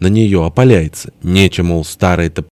на нее опаляется. Нечем, мол, старое-то